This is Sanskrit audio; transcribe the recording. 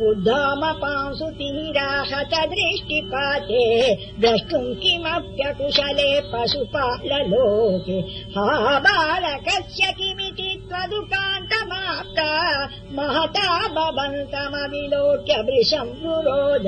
उद्धामपांसुतीराः च दृष्टिपाते द्रष्टुम् किमप्यकुशले पशुपाललोके। हा बालकस्य किमिति त्वदुपान्तमाप्ता महता भवन्तमविलोक्य वृषम् रुरोद